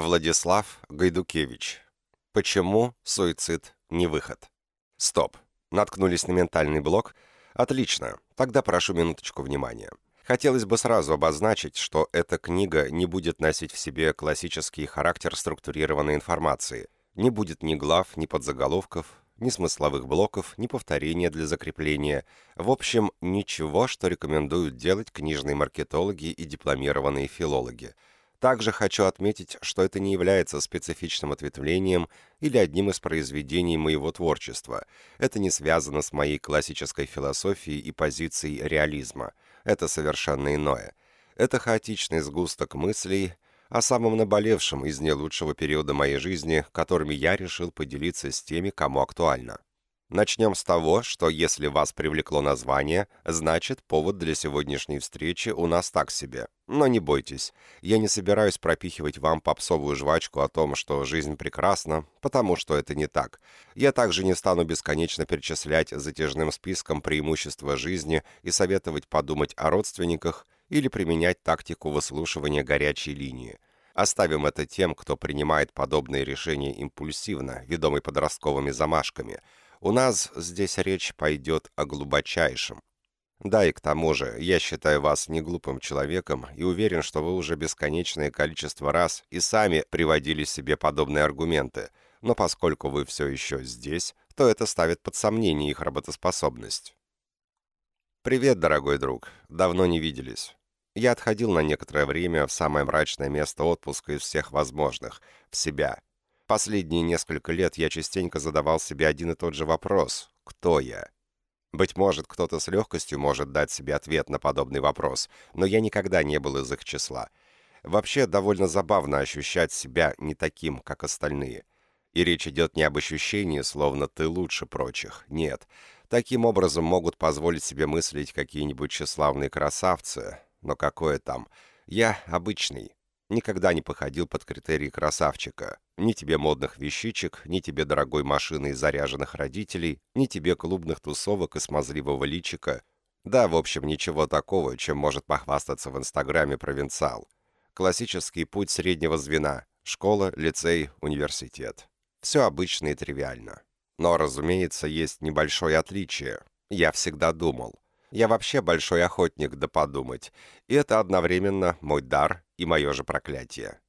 Владислав Гайдукевич. Почему суицид не выход? Стоп. Наткнулись на ментальный блок? Отлично. Тогда прошу минуточку внимания. Хотелось бы сразу обозначить, что эта книга не будет носить в себе классический характер структурированной информации. Не будет ни глав, ни подзаголовков, ни смысловых блоков, ни повторения для закрепления. В общем, ничего, что рекомендуют делать книжные маркетологи и дипломированные филологи – также хочу отметить, что это не является специфичным ответвлением или одним из произведений моего творчества. Это не связано с моей классической философией и позицией реализма. Это совершенно иное. Это хаотичный сгусток мыслей о самом наболевшем из не лучшего периода моей жизни, которыми я решил поделиться с теми, кому актуально. Начнем с того, что если вас привлекло название, значит, повод для сегодняшней встречи у нас так себе. Но не бойтесь, я не собираюсь пропихивать вам попсовую жвачку о том, что жизнь прекрасна, потому что это не так. Я также не стану бесконечно перечислять затяжным списком преимущества жизни и советовать подумать о родственниках или применять тактику выслушивания горячей линии. Оставим это тем, кто принимает подобные решения импульсивно, ведомый подростковыми замашками – у нас здесь речь пойдет о глубочайшем. Да, и к тому же, я считаю вас не глупым человеком и уверен, что вы уже бесконечное количество раз и сами приводили себе подобные аргументы, но поскольку вы все еще здесь, то это ставит под сомнение их работоспособность. Привет, дорогой друг. Давно не виделись. Я отходил на некоторое время в самое мрачное место отпуска из всех возможных, в себя, Последние несколько лет я частенько задавал себе один и тот же вопрос «Кто я?». Быть может, кто-то с легкостью может дать себе ответ на подобный вопрос, но я никогда не был из их числа. Вообще, довольно забавно ощущать себя не таким, как остальные. И речь идет не об ощущении, словно ты лучше прочих. Нет. Таким образом могут позволить себе мыслить какие-нибудь тщеславные красавцы. Но какое там? Я обычный, никогда не походил под критерии красавчика. Ни тебе модных вещичек, ни тебе дорогой машины и заряженных родителей, ни тебе клубных тусовок и смазливого личика. Да, в общем, ничего такого, чем может похвастаться в Инстаграме провинциал. Классический путь среднего звена. Школа, лицей, университет. Все обычно и тривиально. Но, разумеется, есть небольшое отличие. Я всегда думал. Я вообще большой охотник да подумать. И это одновременно мой дар и мое же проклятие.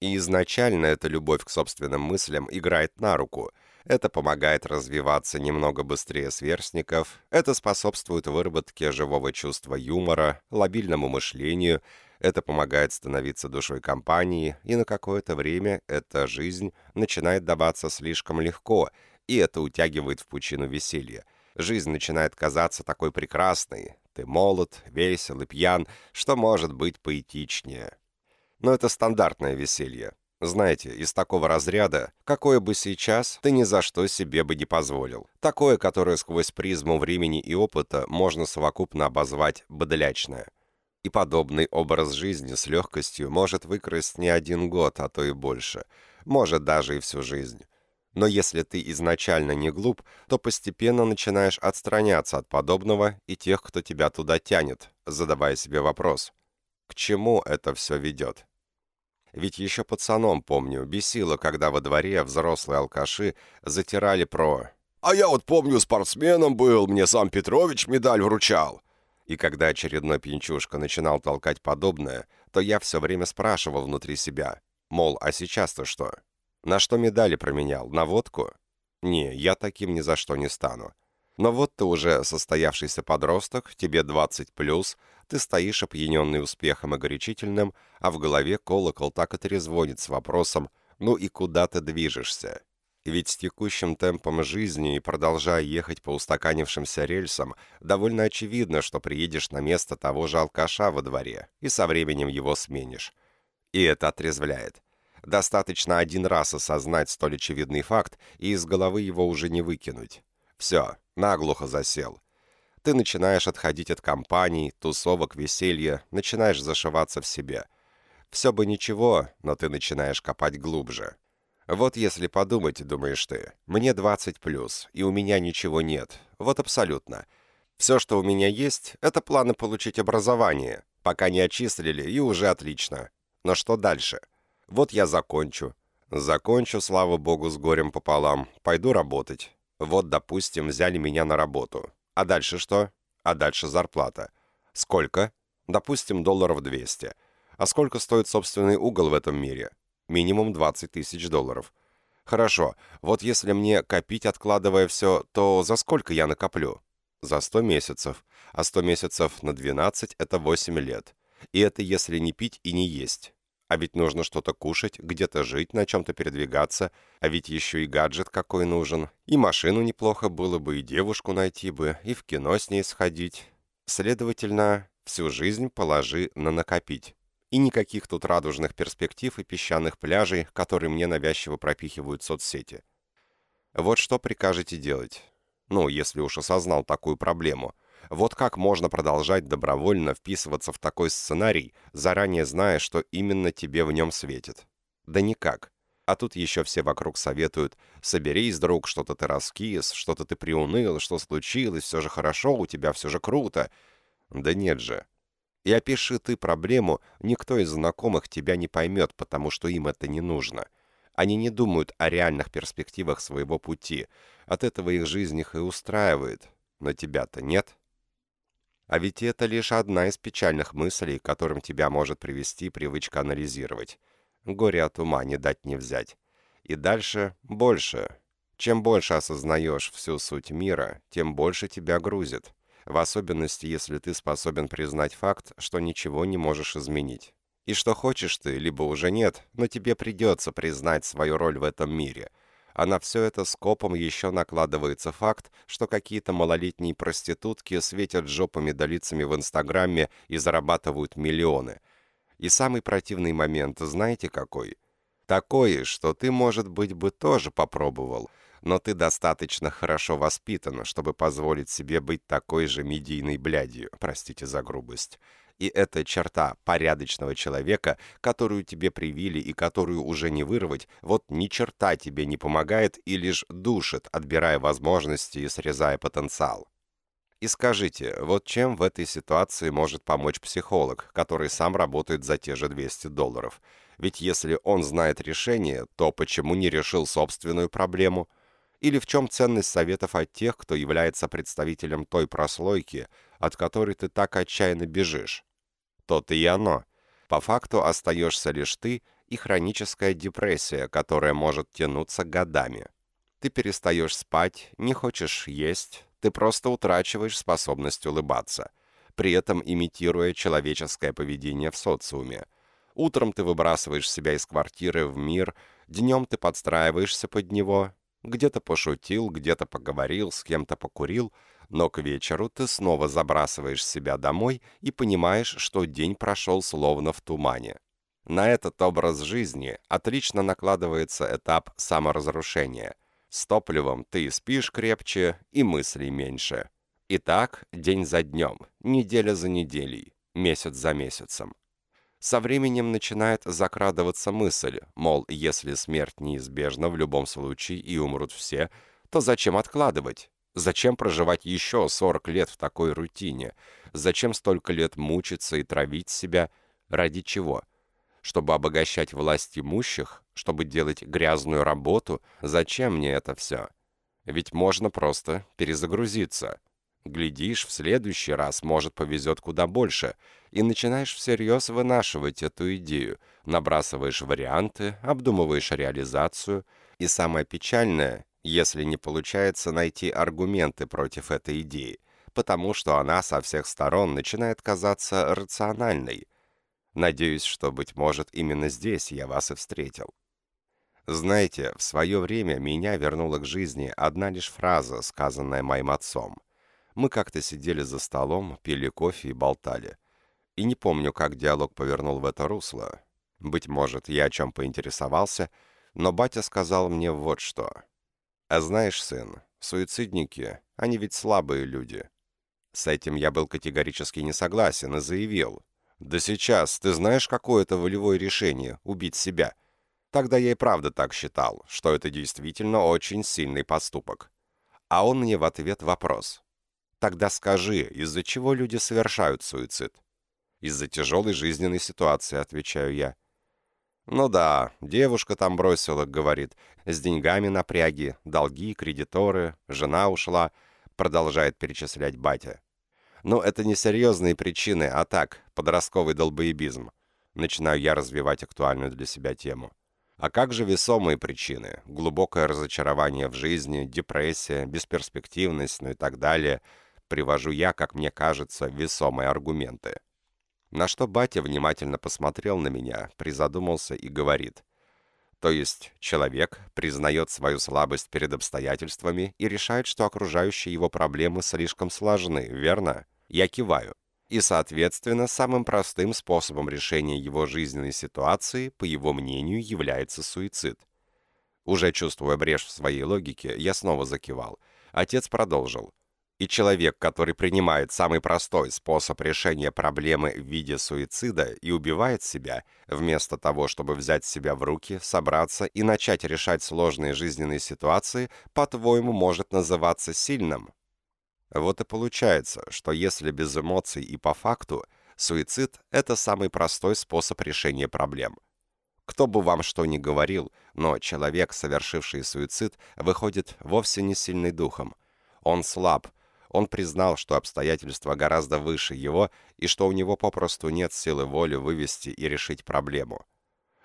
И изначально эта любовь к собственным мыслям играет на руку. Это помогает развиваться немного быстрее сверстников, это способствует выработке живого чувства юмора, лобильному мышлению, это помогает становиться душой компании, и на какое-то время эта жизнь начинает даваться слишком легко, и это утягивает в пучину веселья. Жизнь начинает казаться такой прекрасной, ты молод, весел и пьян, что может быть поэтичнее. Но это стандартное веселье. Знаете, из такого разряда, какое бы сейчас ты ни за что себе бы не позволил. Такое, которое сквозь призму времени и опыта можно совокупно обозвать «бодлячное». И подобный образ жизни с легкостью может выкрасть не один год, а то и больше. Может даже и всю жизнь. Но если ты изначально не глуп, то постепенно начинаешь отстраняться от подобного и тех, кто тебя туда тянет, задавая себе вопрос, к чему это все ведет? Ведь еще пацаном, помню, бесило, когда во дворе взрослые алкаши затирали про «А я вот помню, спортсменом был, мне сам Петрович медаль вручал». И когда очередной пьянчушка начинал толкать подобное, то я все время спрашивал внутри себя, мол, а сейчас-то что? На что медали променял? На водку? Не, я таким ни за что не стану. Но вот ты уже состоявшийся подросток, тебе 20 плюс, ты стоишь опьяненный успехом и горячительным, а в голове колокол так и с вопросом «Ну и куда ты движешься?» Ведь с текущим темпом жизни и продолжая ехать по устаканившимся рельсам, довольно очевидно, что приедешь на место того же алкаша во дворе и со временем его сменишь. И это отрезвляет. Достаточно один раз осознать столь очевидный факт, и из головы его уже не выкинуть. Все, наглухо засел. Ты начинаешь отходить от компаний, тусовок, веселья, начинаешь зашиваться в себе. Все бы ничего, но ты начинаешь копать глубже. Вот если подумать, думаешь ты, мне 20 плюс, и у меня ничего нет. Вот абсолютно. Все, что у меня есть, это планы получить образование. Пока не отчислили, и уже отлично. Но что дальше? Вот я закончу. Закончу, слава богу, с горем пополам. Пойду работать. Вот, допустим, взяли меня на работу. А дальше что? А дальше зарплата. Сколько? Допустим, долларов 200. А сколько стоит собственный угол в этом мире? Минимум 20 тысяч долларов. Хорошо, вот если мне копить, откладывая все, то за сколько я накоплю? За 100 месяцев. А 100 месяцев на 12 – это 8 лет. И это если не пить и не есть. А ведь нужно что-то кушать, где-то жить, на чем-то передвигаться. А ведь еще и гаджет какой нужен. И машину неплохо было бы, и девушку найти бы, и в кино с ней сходить. Следовательно, всю жизнь положи на накопить. И никаких тут радужных перспектив и песчаных пляжей, которые мне навязчиво пропихивают соцсети. Вот что прикажете делать? Ну, если уж осознал такую проблему – вот как можно продолжать добровольно вписываться в такой сценарий, заранее зная, что именно тебе в нем светит? Да никак. А тут еще все вокруг советуют «соберись, друг, что-то ты раскис, что-то ты приуныл, что случилось, все же хорошо, у тебя все же круто». Да нет же. И опиши ты проблему, никто из знакомых тебя не поймет, потому что им это не нужно. Они не думают о реальных перспективах своего пути. От этого их жизнь их и устраивает. Но тебя-то нет. А ведь это лишь одна из печальных мыслей, к которым тебя может привести привычка анализировать. Горе от ума не дать не взять. И дальше больше. Чем больше осознаешь всю суть мира, тем больше тебя грузит. В особенности, если ты способен признать факт, что ничего не можешь изменить. И что хочешь ты, либо уже нет, но тебе придется признать свою роль в этом мире – а на все это скопом еще накладывается факт, что какие-то малолетние проститутки светят жопами да лицами в Инстаграме и зарабатывают миллионы. И самый противный момент, знаете какой? Такой, что ты, может быть, бы тоже попробовал, но ты достаточно хорошо воспитан, чтобы позволить себе быть такой же медийной блядью, простите за грубость. И эта черта порядочного человека, которую тебе привили и которую уже не вырвать, вот ни черта тебе не помогает и лишь душит, отбирая возможности и срезая потенциал. И скажите, вот чем в этой ситуации может помочь психолог, который сам работает за те же 200 долларов? Ведь если он знает решение, то почему не решил собственную проблему? Или в чем ценность советов от тех, кто является представителем той прослойки, от которой ты так отчаянно бежишь? То-то и оно. По факту остаешься лишь ты и хроническая депрессия, которая может тянуться годами. Ты перестаешь спать, не хочешь есть, ты просто утрачиваешь способность улыбаться, при этом имитируя человеческое поведение в социуме. Утром ты выбрасываешь себя из квартиры в мир, днем ты подстраиваешься под него, где-то пошутил, где-то поговорил, с кем-то покурил – но к вечеру ты снова забрасываешь себя домой и понимаешь, что день прошел словно в тумане. На этот образ жизни отлично накладывается этап саморазрушения. С топливом ты спишь крепче и мыслей меньше. И так день за днем, неделя за неделей, месяц за месяцем. Со временем начинает закрадываться мысль, мол, если смерть неизбежна в любом случае и умрут все, то зачем откладывать? Зачем проживать еще 40 лет в такой рутине? Зачем столько лет мучиться и травить себя? Ради чего? Чтобы обогащать власть имущих? Чтобы делать грязную работу? Зачем мне это все? Ведь можно просто перезагрузиться. Глядишь, в следующий раз, может, повезет куда больше, и начинаешь всерьез вынашивать эту идею, набрасываешь варианты, обдумываешь реализацию, и самое печальное, если не получается найти аргументы против этой идеи, потому что она со всех сторон начинает казаться рациональной. Надеюсь, что, быть может, именно здесь я вас и встретил. Знаете, в свое время меня вернула к жизни одна лишь фраза, сказанная моим отцом. Мы как-то сидели за столом, пили кофе и болтали. И не помню, как диалог повернул в это русло. Быть может, я о чем поинтересовался, но батя сказал мне вот что — а знаешь, сын, суицидники, они ведь слабые люди. С этим я был категорически не согласен и заявил. Да сейчас, ты знаешь, какое это волевое решение — убить себя? Тогда я и правда так считал, что это действительно очень сильный поступок. А он мне в ответ вопрос. Тогда скажи, из-за чего люди совершают суицид? Из-за тяжелой жизненной ситуации, отвечаю я. Ну да, девушка там бросила, говорит, с деньгами напряги, долги, кредиторы, жена ушла, продолжает перечислять батя. Но это не серьезные причины, а так, подростковый долбоебизм. Начинаю я развивать актуальную для себя тему. А как же весомые причины? Глубокое разочарование в жизни, депрессия, бесперспективность, ну и так далее. Привожу я, как мне кажется, весомые аргументы. На что батя внимательно посмотрел на меня, призадумался и говорит. То есть человек признает свою слабость перед обстоятельствами и решает, что окружающие его проблемы слишком сложны, верно? Я киваю. И, соответственно, самым простым способом решения его жизненной ситуации, по его мнению, является суицид. Уже чувствуя брешь в своей логике, я снова закивал. Отец продолжил. И человек, который принимает самый простой способ решения проблемы в виде суицида и убивает себя, вместо того, чтобы взять себя в руки, собраться и начать решать сложные жизненные ситуации, по-твоему, может называться сильным. Вот и получается, что если без эмоций и по факту, суицид – это самый простой способ решения проблем. Кто бы вам что ни говорил, но человек, совершивший суицид, выходит вовсе не сильный духом. Он слаб, он признал, что обстоятельства гораздо выше его и что у него попросту нет силы воли вывести и решить проблему.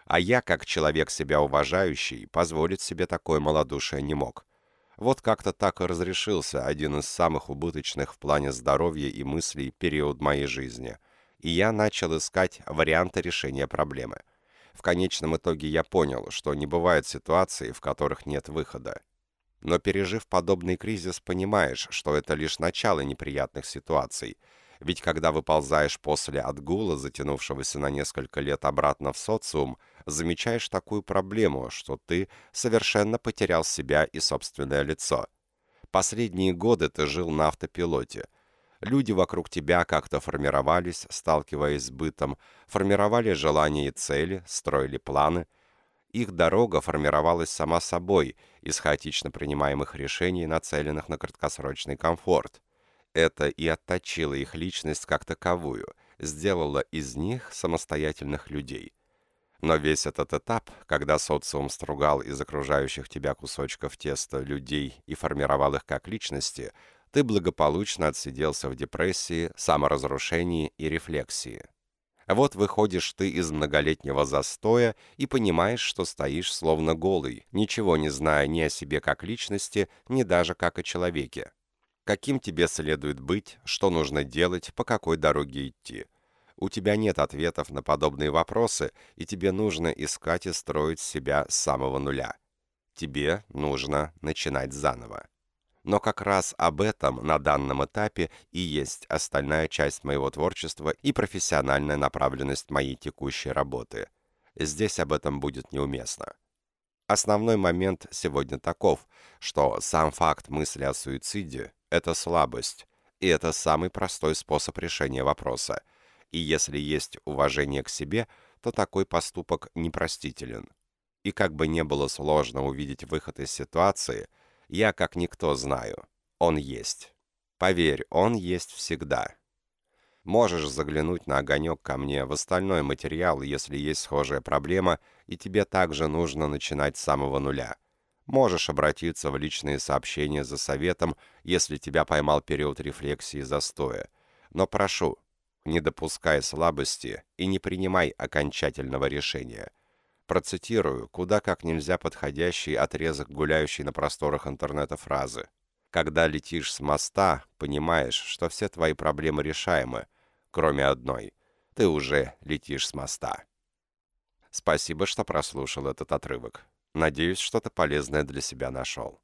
А я, как человек себя уважающий, позволить себе такое малодушие не мог. Вот как-то так и разрешился один из самых убыточных в плане здоровья и мыслей период моей жизни. И я начал искать варианты решения проблемы. В конечном итоге я понял, что не бывает ситуаций, в которых нет выхода. Но пережив подобный кризис, понимаешь, что это лишь начало неприятных ситуаций. Ведь когда выползаешь после отгула, затянувшегося на несколько лет обратно в социум, замечаешь такую проблему, что ты совершенно потерял себя и собственное лицо. Последние годы ты жил на автопилоте. Люди вокруг тебя как-то формировались, сталкиваясь с бытом, формировали желания и цели, строили планы – их дорога формировалась сама собой из хаотично принимаемых решений, нацеленных на краткосрочный комфорт. Это и отточило их личность как таковую, сделало из них самостоятельных людей. Но весь этот этап, когда социум стругал из окружающих тебя кусочков теста людей и формировал их как личности, ты благополучно отсиделся в депрессии, саморазрушении и рефлексии. Вот выходишь ты из многолетнего застоя и понимаешь, что стоишь словно голый, ничего не зная ни о себе как личности, ни даже как о человеке. Каким тебе следует быть, что нужно делать, по какой дороге идти. У тебя нет ответов на подобные вопросы, и тебе нужно искать и строить себя с самого нуля. Тебе нужно начинать заново. Но как раз об этом на данном этапе и есть остальная часть моего творчества и профессиональная направленность моей текущей работы. Здесь об этом будет неуместно. Основной момент сегодня таков, что сам факт мысли о суициде – это слабость, и это самый простой способ решения вопроса. И если есть уважение к себе, то такой поступок непростителен. И как бы не было сложно увидеть выход из ситуации – я как никто знаю. Он есть. Поверь, он есть всегда. Можешь заглянуть на огонек ко мне в остальной материал, если есть схожая проблема, и тебе также нужно начинать с самого нуля. Можешь обратиться в личные сообщения за советом, если тебя поймал период рефлексии застоя. Но прошу, не допускай слабости и не принимай окончательного решения – Процитирую, куда как нельзя подходящий отрезок гуляющей на просторах интернета фразы. «Когда летишь с моста, понимаешь, что все твои проблемы решаемы, кроме одной. Ты уже летишь с моста». Спасибо, что прослушал этот отрывок. Надеюсь, что-то полезное для себя нашел.